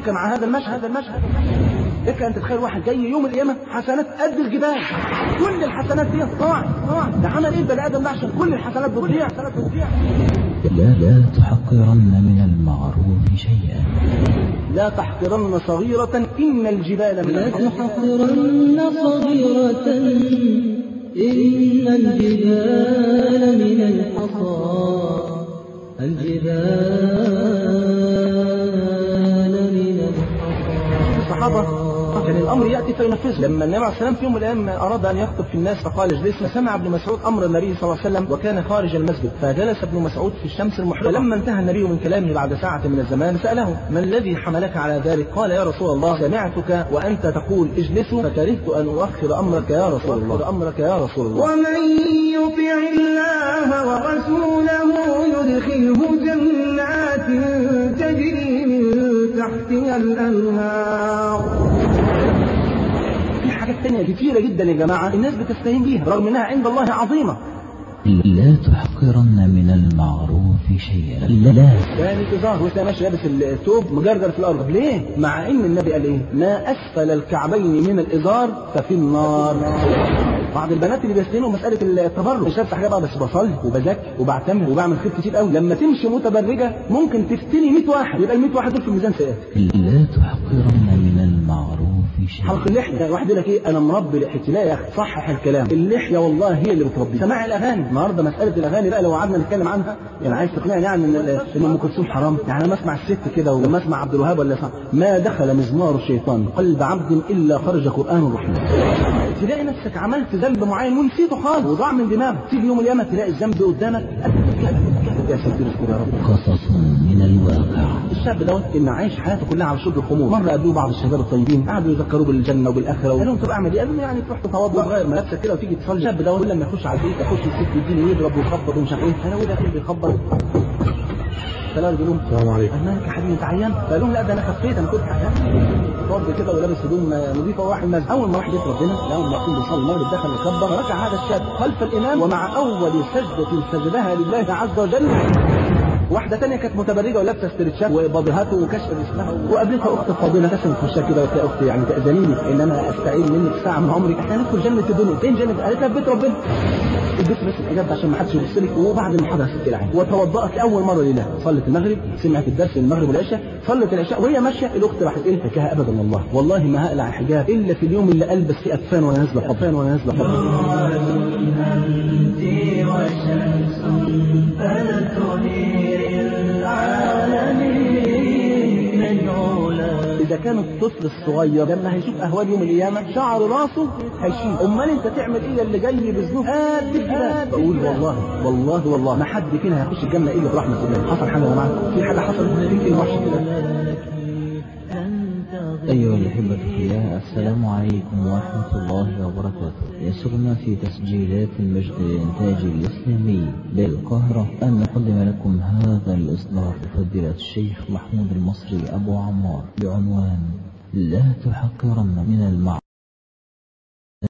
عليك مع هذا المشهد. هذا المشهد لك أن تتخيل واحد جاي يوم القيامة حسنات قد الجبال. كل الحسنات دي ضاعت ده عمل إيه؟ البني آدم ده عشان كل الحسنات بتضيع. لا لا تحقرن من المعروف شيئا. لا تحقرن صغيرة إن الجبال من لا تحقرن صغيرة إن الجبال الصحابة كان الأمر يأتي فينفذه. لما النبي عليه السلام في يوم من الأيام أراد أن يخطب في الناس فقال اجلسوا سمع ابن مسعود أمر النبي صلى الله عليه وسلم وكان خارج المسجد. فجلس ابن مسعود في الشمس المحرقة. فلما انتهى النبي من كلامه بعد ساعة من الزمان سأله ما الذي حملك على ذلك؟ قال يا رسول الله سمعتك وأنت تقول اجلسوا فكرهت أن أؤخر أمرك يا رسول الله. أمرك يا رسول الله. ومن يطع الله ورسوله يدخله جنات تجري تحتها الأنهار. في حاجات تانية كتيرة جدا يا جماعة الناس بتستهين بيها رغم إنها عند الله عظيمة. لا تحقرن من المعروف شيئا. لا. لا كان الازار وانت ماشي لابس الثوب مجرجر في الأرض؟ ليه؟ مع إن النبي قال إيه؟ ما أسفل الكعبين من الإزار ففي النار. بعض البنات اللي بيستهينوا مسألة التبرج. مش لابسه حاجة بقى بس بصلي وبزكي وبعتمر وبعمل خير كتير قوي. لما تمشي متبرجة ممكن تفتني 100 واحد. يبقى ال 100 واحد دول في ميزان سيئات. لا تحقرن حلق اللحية. واحد يقول لك إيه؟ أنا مربي لحيتي. لا يا أخي صحح الكلام اللحية والله هي اللي بتربي سماع الأغاني. النهارده مسألة الأغاني بقى لو قعدنا نتكلم عنها يعني عايز تقنعني يعني إن إن أم كلثوم حرام؟ يعني لما اسمع الست كده ولما أسمع عبد الوهاب ولا أسمع ما دخل مزمار الشيطان؟ قلب عبد إلا خرج قرآن الرحمن. تلاقي نفسك عملت ذنب معين ونسيته خالص. وضاع من دماغك. تيجي يوم القيامة تلاقي الذنب قدامك. قصص من الواقع. الشاب دوت ان عايش حياته كلها على شرب الخمور مرة قابلوه بعض الشباب الطيبين قعدوا يذكروه بالجنة وبالآخرة. قال لهم طب أعمل إيه؟ قالوا له يعني تروح تتوضأ. وتغير ملابسك كده وتيجي تصلي. الشاب دوت كل لما يخش على البيت يخش الست يديني يضرب ويخبط ومش عارف إيه. أنا وده كده بيخبط. فلا يقول لهم السلام عليكم. قال مالك يا حبيبي انت عيان فقال لهم لا ده أنا خفيت أنا كنت عيان فاضي كده ولابس هدوم نظيفة وراح المسجد أول ما راح بيت ربنا لقاهم واقفين بيصلوا المغرب دخل يكبر ركع هذا الشاب خلف الإمام ومع أول سجده سجدها لله عز وجل. واحدة تانية كانت متبرجة ولابسة استرتشات وبابيهات وكشف جسمها. وقابلتها أخت فاضلة تسلم في وشها كده وتلاقي أختي يعني تأذنيني إن أنا أستعين منك ساعة من عمري. إحنا ندخل جنة الدنيا. فين جنة؟ قالت لها بيت ربنا. البيت بس الإجابة عشان ما حدش يبص لك. وبعد المحاضرة ست العين وتوضأت لأول مرة لله. صلت المغرب سمعت الدرس المغرب والعشاء. صلت العشاء وهي ماشية. الأخت راحت إيه فكها أبدا والله. والله ما هقلع الحجاب إلا في اليوم اللي ألبس فيه أكفان وأنا نازلة حب أكفان وأنا نازلة إذا كان الطفل الصغير لما هيشوف أهوال يوم القيامة شعر راسه هيشيل. أمال أنت تعمل إيه اللي جاي بذنوب قد الجبال بقول والله والله والله ما حد فينا هيخش الجنة إلا برحمة الله. حصل حاجة يا جماعة؟ في حاجة حصلت؟ في كلمة وحشة كده أيها الأحبة في الله السلام عليكم ورحمة الله وبركاته. يسرنا في تسجيلات المجد الإنتاج الإسلامي بالقاهرة. أن نقدم لكم هذا الإصدار بفضيلة الشيخ محمود المصري أبو عمار بعنوان لا تحقرن من المعروف